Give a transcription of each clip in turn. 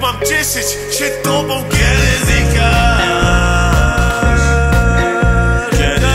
mam cieszyć się tobą, kiedy znikasz Kiedy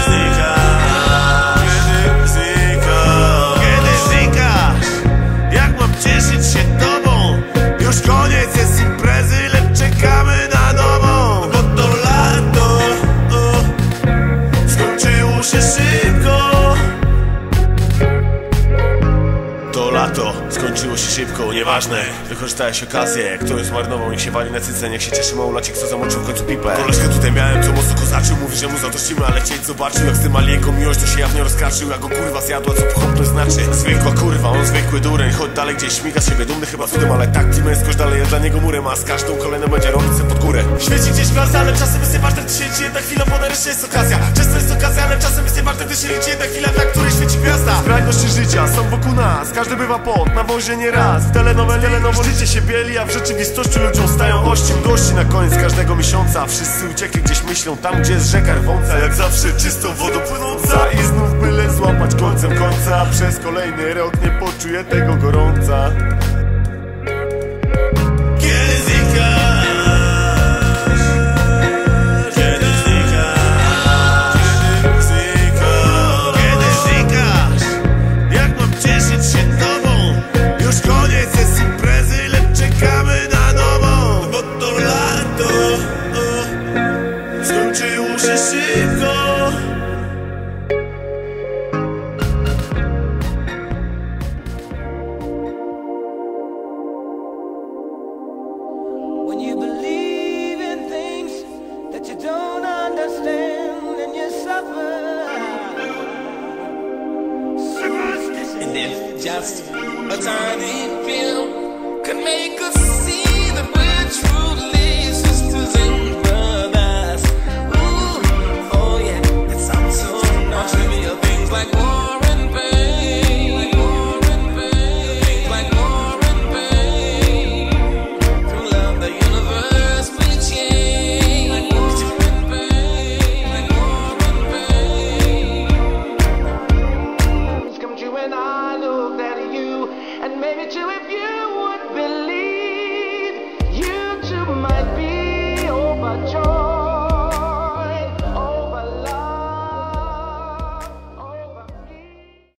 to lato. Skończyło się szybko, nieważne. Wykorzystałeś okazję, ktoś zmarnował Niech się wali na cyce, niech się cieszy małolacik, co zamoczył w końcu pipę. Koleżkę tutaj miałem, co mocno kozaczył Mówi, że mu zadościmy, ale chcieć zobaczył Jak z tym maleńką miłość, to się jawnie rozkaczył Jak go kurwa zjadła, co pochopność znaczy. Zwykła kurwa, on zwykły dureń Chodź dalej gdzieś, śmiga z siebie dumny chyba cudem Ale tak, męskość dalej jest dla niego murem A z każdą kolejną będzie robić pod górę. Świeci gdzieś gwiazda, ale czasem Gdy się liczy jedna chwila, bo nareszcie jest okazja. Często jest okazja, ale czasem Gdy się liczy jedna chwila, na której świeci gwiazda. Skrajności życia są wokół nas. Każdy bywa pot, na wozie nie raz W telenoweli, życie się bieli A w rzeczywistości ludziom stają ościem gości. Na koniec każdego miesiąca Wszyscy uciekli gdzieś myślą Tam gdzie jest rzeka rwąca. Jak zawsze czystą wodą płynąca. I znów byle złapać końcem końca. Przez kolejny rok nie poczuję tego gorąca just a tiny film can make us see that we're truly sisters in at you if you